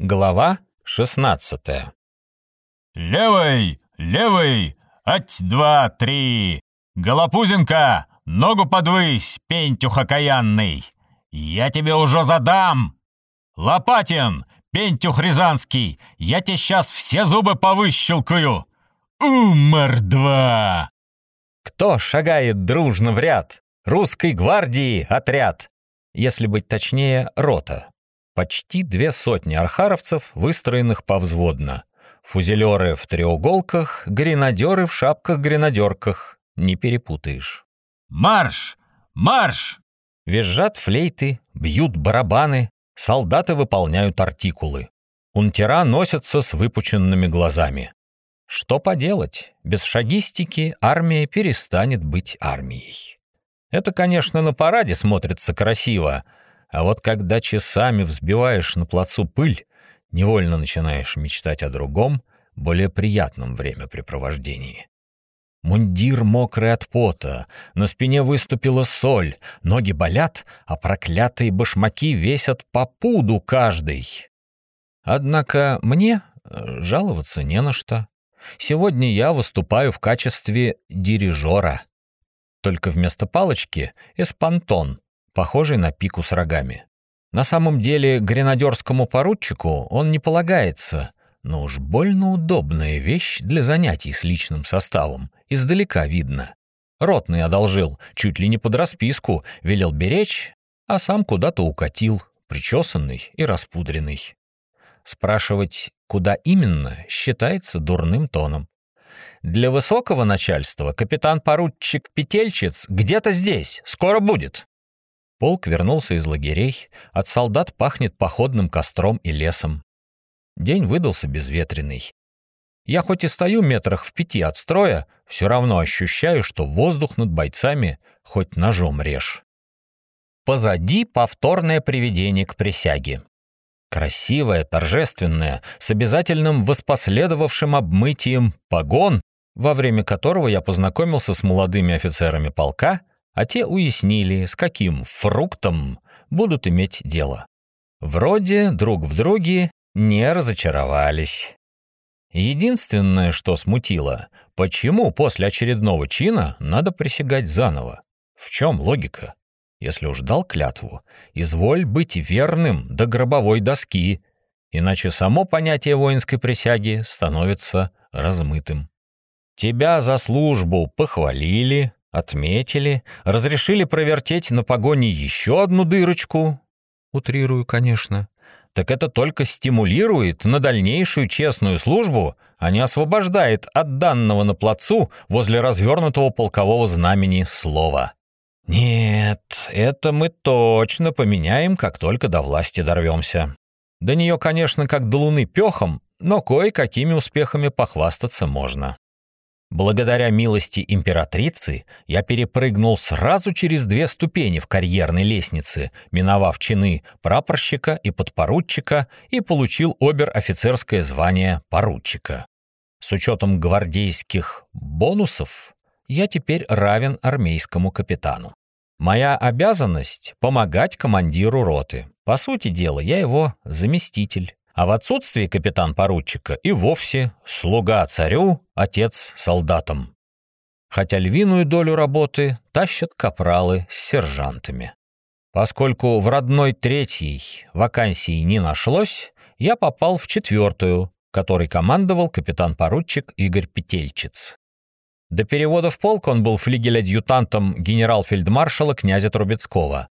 Глава 16 «Левый! Левый! Ать, два, три! Голопузенко, ногу подвысь, пентюх окаянный! Я тебе уже задам! Лопатин, пентюх рязанский, я тебе сейчас все зубы повыщелкаю! Умер-два!» Кто шагает дружно в ряд? Русской гвардии отряд. Если быть точнее, рота. Почти две сотни архаровцев, выстроенных повзводно. Фузелеры в треуголках, гренадеры в шапках-гренадерках. Не перепутаешь. «Марш! Марш!» Визжат флейты, бьют барабаны, солдаты выполняют артикулы. Унтера носятся с выпученными глазами. Что поделать, без шагистики армия перестанет быть армией. Это, конечно, на параде смотрится красиво, а вот когда часами взбиваешь на плацу пыль, невольно начинаешь мечтать о другом, более приятном времяпрепровождении. Мундир мокрый от пота, на спине выступила соль, ноги болят, а проклятые башмаки весят по пуду каждый. Однако мне э, жаловаться не на что. Сегодня я выступаю в качестве дирижера. Только вместо палочки — эспантон, похожий на пику с рогами. На самом деле гренадерскому поручику он не полагается, но уж больно удобная вещь для занятий с личным составом, издалека видно. Ротный одолжил, чуть ли не под расписку, велел беречь, а сам куда-то укатил, причесанный и распудренный. Спрашивать, куда именно, считается дурным тоном. Для высокого начальства капитан-поручик Петельчиц где-то здесь, скоро будет. Полк вернулся из лагерей, от солдат пахнет походным костром и лесом. День выдался безветренный. Я хоть и стою метрах в пяти от строя, все равно ощущаю, что воздух над бойцами хоть ножом режь. Позади повторное приведение к присяге. Красивое, торжественное, с обязательным воспоследовавшим обмытием погон, во время которого я познакомился с молодыми офицерами полка а те уяснили, с каким фруктом будут иметь дело. Вроде друг в друге не разочаровались. Единственное, что смутило, почему после очередного чина надо присягать заново? В чем логика? Если уж дал клятву, изволь быть верным до гробовой доски, иначе само понятие воинской присяги становится размытым. Тебя за службу похвалили, Отметили, разрешили провертеть на погоне еще одну дырочку. Утрирую, конечно. Так это только стимулирует на дальнейшую честную службу, а не освобождает от данного на плацу возле развернутого полкового знамени слова. Нет, это мы точно поменяем, как только до власти дорвемся. До нее, конечно, как до луны пехом, но кое-какими успехами похвастаться можно. Благодаря милости императрицы я перепрыгнул сразу через две ступени в карьерной лестнице, миновав чины прапорщика и подпоручика и получил обер-офицерское звание поручика. С учетом гвардейских бонусов я теперь равен армейскому капитану. Моя обязанность — помогать командиру роты. По сути дела, я его заместитель а в отсутствие капитан-поручика и вовсе слуга царю, отец солдатам. Хотя львиную долю работы тащат капралы с сержантами. Поскольку в родной третьей вакансии не нашлось, я попал в четвертую, которой командовал капитан-поручик Игорь Петельчиц. До перевода в полк он был флигель-адъютантом генерал-фельдмаршала князя Трубецкого,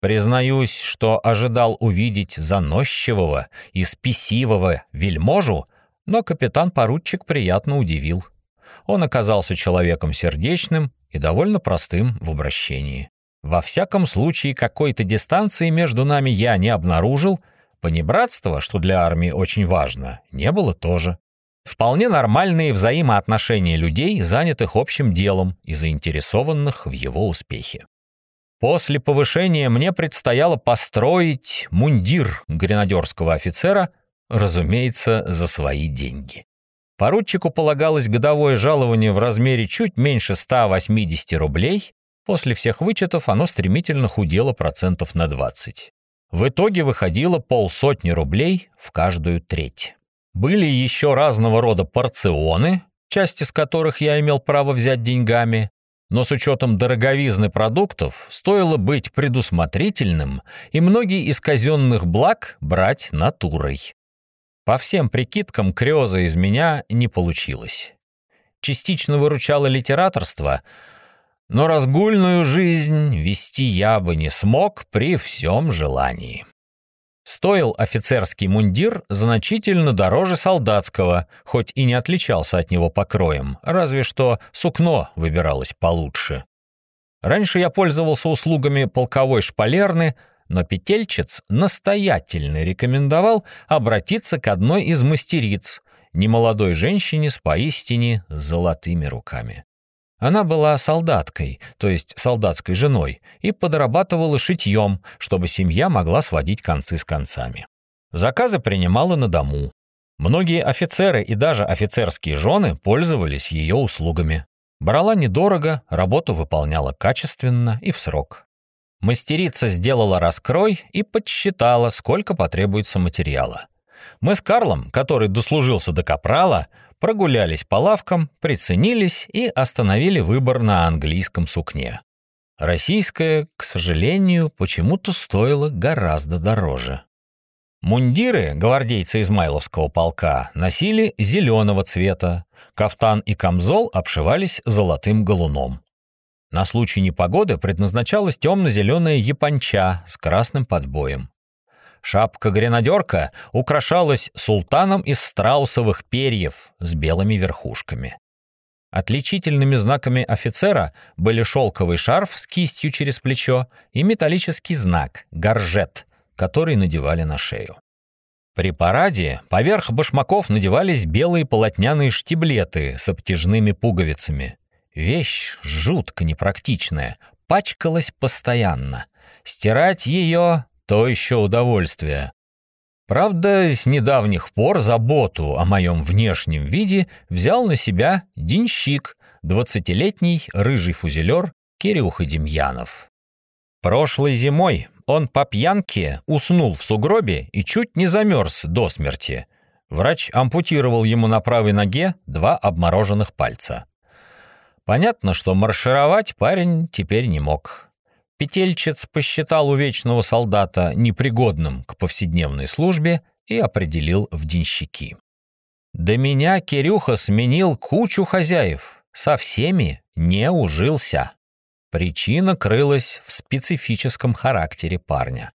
Признаюсь, что ожидал увидеть заносчивого и спесивого вельможу, но капитан-поручик приятно удивил. Он оказался человеком сердечным и довольно простым в обращении. Во всяком случае, какой-то дистанции между нами я не обнаружил, понебратства, что для армии очень важно, не было тоже. Вполне нормальные взаимоотношения людей, занятых общим делом и заинтересованных в его успехе. После повышения мне предстояло построить мундир гренадерского офицера, разумеется, за свои деньги. Поручику полагалось годовое жалование в размере чуть меньше 180 рублей, после всех вычетов оно стремительно худело процентов на 20. В итоге выходило полсотни рублей в каждую треть. Были еще разного рода порционы, часть из которых я имел право взять деньгами, но с учетом дороговизны продуктов стоило быть предусмотрительным и многие из казенных благ брать натурой. По всем прикидкам крёза из меня не получилось. Частично выручало литераторство, но разгульную жизнь вести я бы не смог при всем желании. Стоил офицерский мундир значительно дороже солдатского, хоть и не отличался от него покроем, разве что сукно выбиралось получше. Раньше я пользовался услугами полковой шпалерны, но петельчец настоятельно рекомендовал обратиться к одной из мастериц, немолодой женщине с поистине золотыми руками. Она была солдаткой, то есть солдатской женой, и подрабатывала шитьем, чтобы семья могла сводить концы с концами. Заказы принимала на дому. Многие офицеры и даже офицерские жены пользовались ее услугами. Брала недорого, работу выполняла качественно и в срок. Мастерица сделала раскрой и подсчитала, сколько потребуется материала. Мы с Карлом, который дослужился до капрала, прогулялись по лавкам, приценились и остановили выбор на английском сукне. Российское, к сожалению, почему-то стоило гораздо дороже. Мундиры гвардейцы Измайловского полка носили зеленого цвета, кафтан и камзол обшивались золотым галуном. На случай непогоды предназначалась темно-зеленая японча с красным подбоем. Шапка-гренадерка украшалась султаном из страусовых перьев с белыми верхушками. Отличительными знаками офицера были шелковый шарф с кистью через плечо и металлический знак — горжет, который надевали на шею. При параде поверх башмаков надевались белые полотняные штиблеты с обтяжными пуговицами. Вещь жутко непрактичная, пачкалась постоянно. Стирать ее то еще удовольствие. Правда, с недавних пор заботу о моем внешнем виде взял на себя денщик, двадцатилетний рыжий фузелер Кирюха Демьянов. Прошлой зимой он по пьянке уснул в сугробе и чуть не замерз до смерти. Врач ампутировал ему на правой ноге два обмороженных пальца. Понятно, что маршировать парень теперь не мог. Петельчец посчитал увечного солдата непригодным к повседневной службе и определил в денщики. До меня Кирюха сменил кучу хозяев, со всеми не ужился. Причина крылась в специфическом характере парня.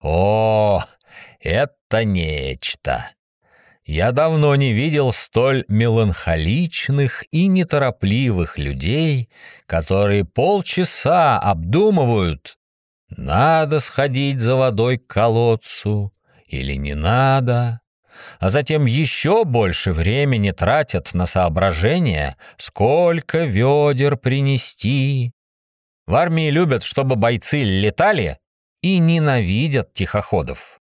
О, это нечто! Я давно не видел столь меланхоличных и неторопливых людей, которые полчаса обдумывают, надо сходить за водой к колодцу или не надо, а затем еще больше времени тратят на соображение, сколько ведер принести. В армии любят, чтобы бойцы летали и ненавидят тихоходов.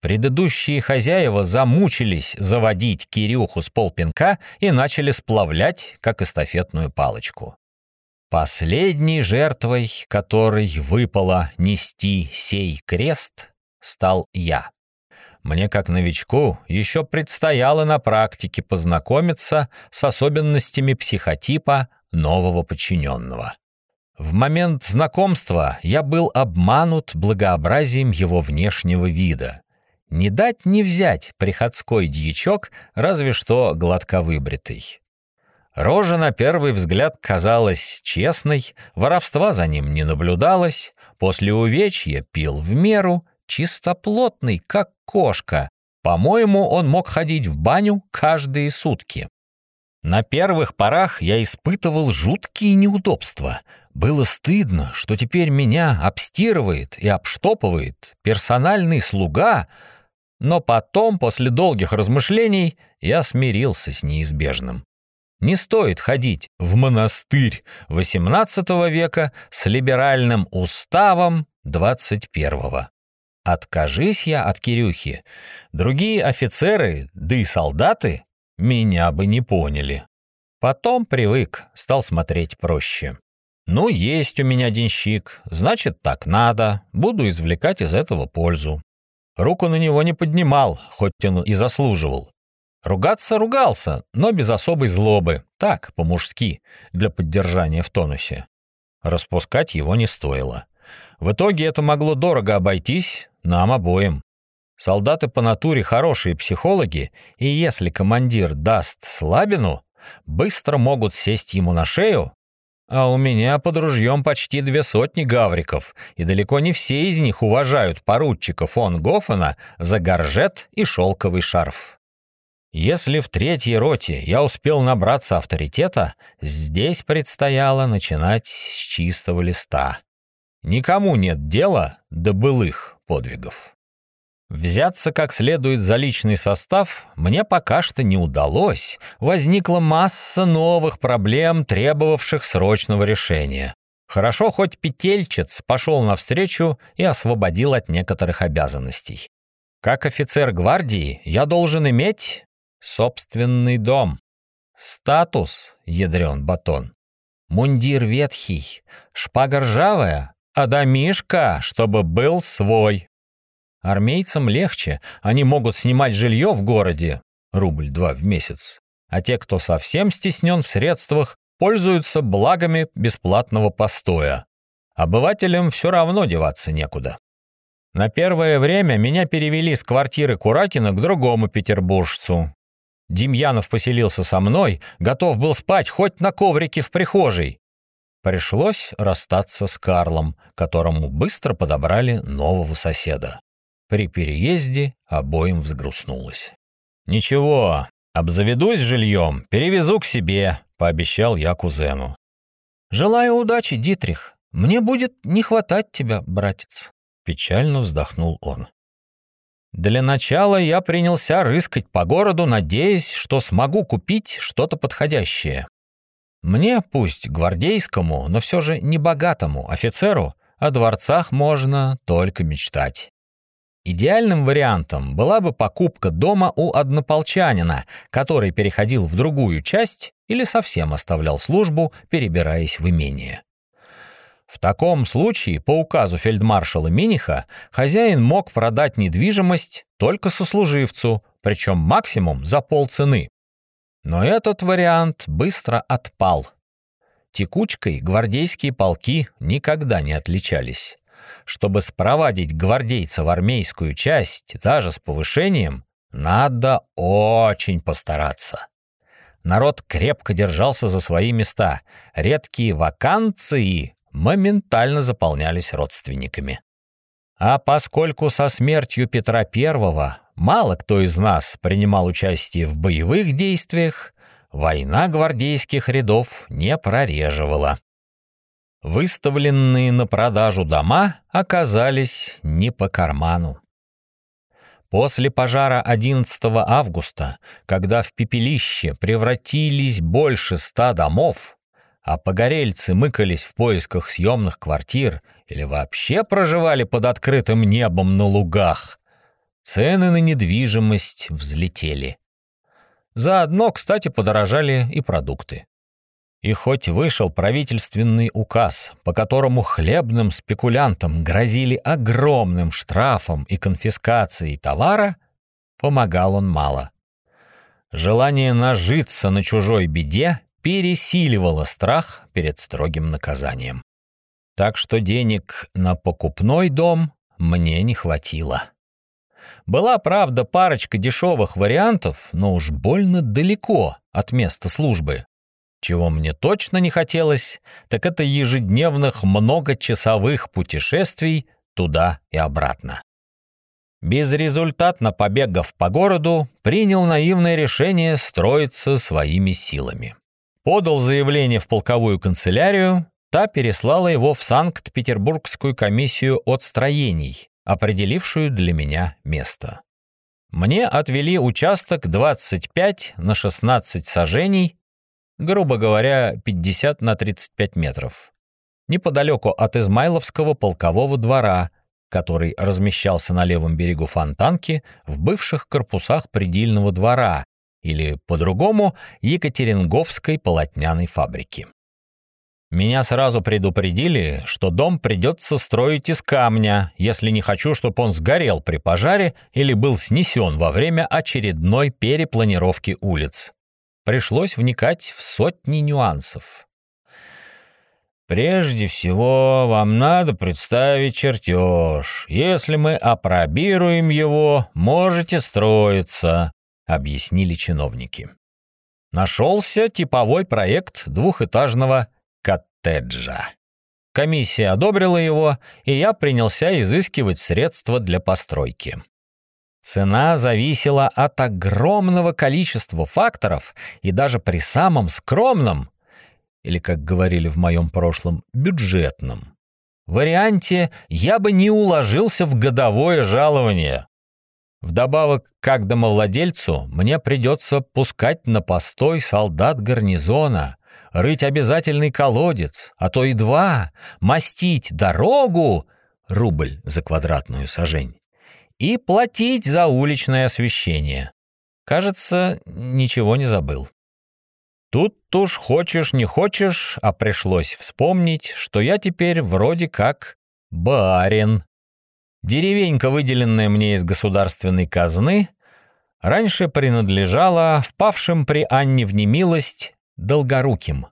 Предыдущие хозяева замучились заводить Кирюху с полпинка и начали сплавлять, как эстафетную палочку. Последней жертвой, которой выпало нести сей крест, стал я. Мне, как новичку, еще предстояло на практике познакомиться с особенностями психотипа нового подчиненного. В момент знакомства я был обманут благообразием его внешнего вида. Не дать не взять приходской дьячок, разве что гладко выбритый. Рожа на первый взгляд казалась честной, воровства за ним не наблюдалось, после увечья пил в меру, чистоплотный, как кошка. По-моему, он мог ходить в баню каждые сутки. На первых порах я испытывал жуткие неудобства. Было стыдно, что теперь меня обстирывает и обштопывает персональный слуга — но потом, после долгих размышлений, я смирился с неизбежным. Не стоит ходить в монастырь XVIII века с либеральным уставом XXI. Откажись я от Кирюхи, другие офицеры, да и солдаты меня бы не поняли. Потом привык, стал смотреть проще. Ну, есть у меня денщик, значит, так надо, буду извлекать из этого пользу. Руку на него не поднимал, хоть он и заслуживал. Ругаться ругался, но без особой злобы, так, по-мужски, для поддержания в тонусе. Распускать его не стоило. В итоге это могло дорого обойтись нам обоим. Солдаты по натуре хорошие психологи, и если командир даст слабину, быстро могут сесть ему на шею, а у меня под ружьем почти две сотни гавриков, и далеко не все из них уважают поручика фон Гофена за горжет и шелковый шарф. Если в третьей роте я успел набраться авторитета, здесь предстояло начинать с чистого листа. Никому нет дела до былых подвигов. Взяться как следует за личный состав мне пока что не удалось. Возникла масса новых проблем, требовавших срочного решения. Хорошо, хоть петельчец пошел навстречу и освободил от некоторых обязанностей. Как офицер гвардии я должен иметь Собственный дом. Статус, ядрен батон. Мундир ветхий, шпага ржавая, а домишка, чтобы был свой. Армейцам легче, они могут снимать жилье в городе, рубль-два в месяц. А те, кто совсем стеснен в средствах, пользуются благами бесплатного постоя. Обывателям все равно деваться некуда. На первое время меня перевели с квартиры Куракина к другому петербуржцу, Демьянов поселился со мной, готов был спать хоть на коврике в прихожей. Пришлось расстаться с Карлом, которому быстро подобрали нового соседа. При переезде обоим взгрустнулось. «Ничего, обзаведусь жильем, перевезу к себе», — пообещал я кузену. «Желаю удачи, Дитрих. Мне будет не хватать тебя, братец», — печально вздохнул он. Для начала я принялся рыскать по городу, надеясь, что смогу купить что-то подходящее. Мне, пусть гвардейскому, но все же не богатому офицеру, о дворцах можно только мечтать. Идеальным вариантом была бы покупка дома у однополчанина, который переходил в другую часть или совсем оставлял службу, перебираясь в имение. В таком случае, по указу фельдмаршала Миниха, хозяин мог продать недвижимость только сослуживцу, причем максимум за полцены. Но этот вариант быстро отпал. Текучкой гвардейские полки никогда не отличались. Чтобы спровадить гвардейца в армейскую часть, даже с повышением, надо очень постараться. Народ крепко держался за свои места. Редкие вакансии моментально заполнялись родственниками. А поскольку со смертью Петра I мало кто из нас принимал участие в боевых действиях, война гвардейских рядов не прореживала. Выставленные на продажу дома оказались не по карману. После пожара 11 августа, когда в пепелище превратились больше ста домов, а погорельцы мыкались в поисках съемных квартир или вообще проживали под открытым небом на лугах, цены на недвижимость взлетели. Заодно, кстати, подорожали и продукты. И хоть вышел правительственный указ, по которому хлебным спекулянтам грозили огромным штрафом и конфискацией товара, помогал он мало. Желание нажиться на чужой беде пересиливало страх перед строгим наказанием. Так что денег на покупной дом мне не хватило. Была, правда, парочка дешевых вариантов, но уж больно далеко от места службы. Чего мне точно не хотелось, так это ежедневных многочасовых путешествий туда и обратно. Безрезультатно побегав по городу, принял наивное решение строиться своими силами. Подал заявление в полковую канцелярию, та переслала его в Санкт-Петербургскую комиссию отстроений, определившую для меня место. Мне отвели участок 25 на 16 сажений, грубо говоря, 50 на 35 метров, неподалеку от Измайловского полкового двора, который размещался на левом берегу Фонтанки в бывших корпусах предельного двора, или, по-другому, Екатеринговской полотняной фабрики. Меня сразу предупредили, что дом придется строить из камня, если не хочу, чтобы он сгорел при пожаре или был снесен во время очередной перепланировки улиц. Пришлось вникать в сотни нюансов. Прежде всего, вам надо представить чертеж. Если мы опробируем его, можете строиться, объяснили чиновники. Нашелся типовой проект двухэтажного коттеджа. Комиссия одобрила его, и я принялся изыскивать средства для постройки. Цена зависела от огромного количества факторов, и даже при самом скромном, или, как говорили в моем прошлом, бюджетном, варианте я бы не уложился в годовое жалование. Вдобавок, как домовладельцу, мне придется пускать на постой солдат гарнизона, рыть обязательный колодец, а то и два, мастить дорогу, рубль за квадратную сажень, и платить за уличное освещение. Кажется, ничего не забыл. Тут уж хочешь не хочешь, а пришлось вспомнить, что я теперь вроде как барин. Деревенька, выделенная мне из государственной казны, раньше принадлежала впавшим при Анне в немилость Долгоруким.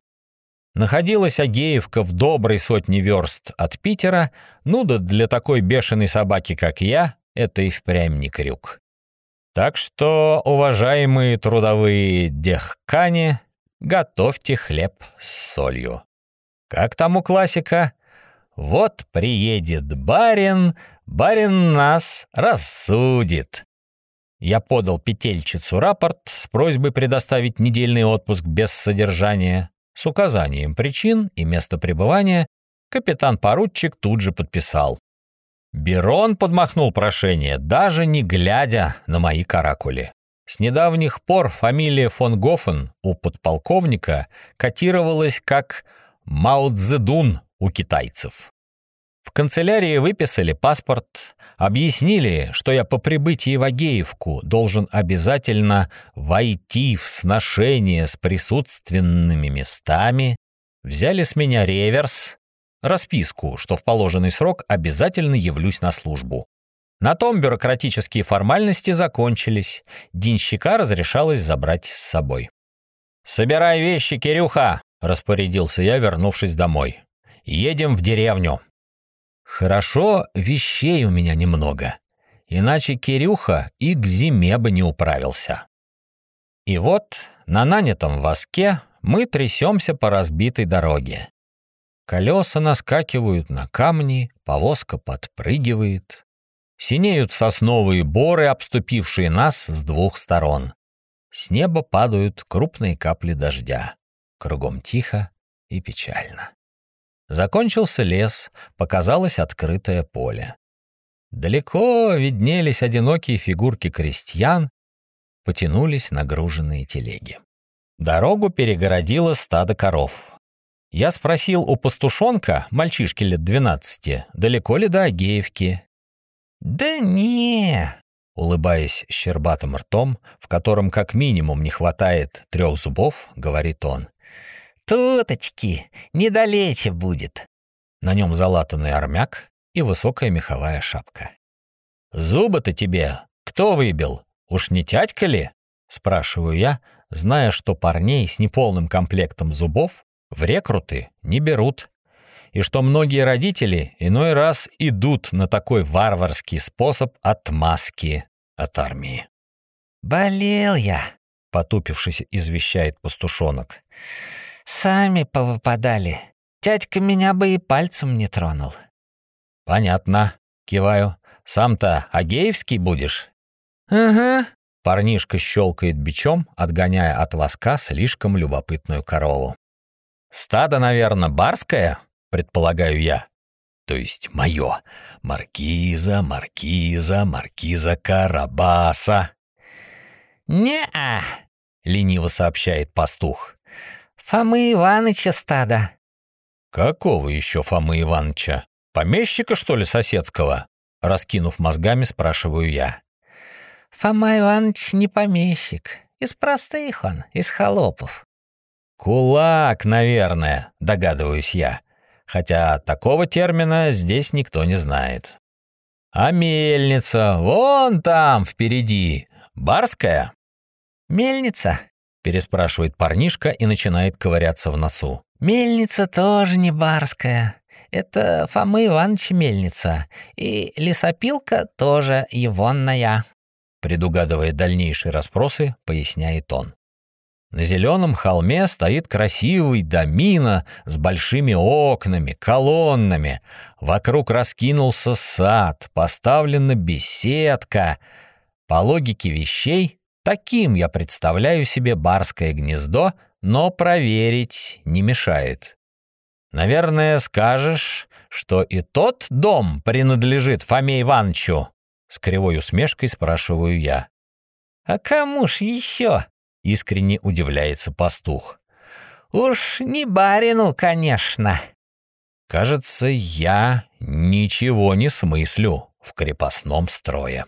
Находилась Агеевка в доброй сотне верст от Питера, ну да для такой бешеной собаки, как я, это и впрямь не крюк. Так что, уважаемые трудовые дехкани, готовьте хлеб с солью. Как там у классика? Вот приедет барин, барин нас рассудит. Я подал петельчицу рапорт с просьбой предоставить недельный отпуск без содержания. С указанием причин и места пребывания капитан-поручик тут же подписал. Берон подмахнул прошение, даже не глядя на мои каракули. С недавних пор фамилия фон Гофен у подполковника котировалась как Мао Цзэдун у китайцев. В канцелярии выписали паспорт, объяснили, что я по прибытии в Агеевку должен обязательно войти в сношение с присутственными местами, взяли с меня реверс, расписку, что в положенный срок обязательно явлюсь на службу. На том бюрократические формальности закончились, денщика разрешалось забрать с собой. «Собирай вещи, Кирюха!» — распорядился я, вернувшись домой. «Едем в деревню». Хорошо, вещей у меня немного. Иначе Кирюха и к зиме бы не управился. И вот на нанятом воске мы трясемся по разбитой дороге. Колеса наскакивают на камни, повозка подпрыгивает. Синеют сосновые боры, обступившие нас с двух сторон. С неба падают крупные капли дождя. Кругом тихо и печально. Закончился лес, показалось открытое поле. Далеко виднелись одинокие фигурки крестьян, потянулись нагруженные телеги. Дорогу перегородило стадо коров. Я спросил у пастушонка, мальчишки лет двенадцати, далеко ли до Агеевки. «Да не», — улыбаясь щербатым ртом, в котором как минимум не хватает трех зубов, говорит он. «Туточки, недалече будет». На нем залатанный армяк и высокая меховая шапка. «Зубы-то тебе кто выбил? Уж не тятька ли?» — спрашиваю я, зная, что парней с неполным комплектом зубов в рекруты не берут, и что многие родители иной раз идут на такой варварский способ отмазки от армии. «Болел я», — потупившись, извещает пастушонок. Сами повыпадали. Тятька меня бы и пальцем не тронул. Понятно, киваю. Сам-то Агеевский будешь? Ага. Парнишка щелкает бичом, отгоняя от воска слишком любопытную корову. Стадо, наверное, барское, предполагаю я. То есть мое. Маркиза, маркиза, маркиза Карабаса. «Не-а», — лениво сообщает пастух. Фомы Иваныча стадо». «Какого еще Фомы Иваныча? Помещика, что ли, соседского?» Раскинув мозгами, спрашиваю я. «Фома Иванович не помещик. Из простых он, из холопов». Кулак, наверное, догадываюсь я. Хотя такого термина здесь никто не знает. А мельница вон там впереди. Барская? Мельница? Переспрашивает парнишка и начинает ковыряться в носу. Мельница тоже не барская. Это Фомы Иванович мельница. И лесопилка тоже егонная. Предугадывая дальнейшие расспросы, поясняет он. На зеленом холме стоит красивый домина с большими окнами, колоннами. Вокруг раскинулся сад, поставлена беседка. По логике вещей, таким я представляю себе барское гнездо, но проверить не мешает. Наверное, скажешь, что и тот дом принадлежит Фоме Ивановичу? С кривой усмешкой спрашиваю я. А кому ж еще? Искренне удивляется пастух. «Уж не барину, конечно». «Кажется, я ничего не смыслю в крепостном строе».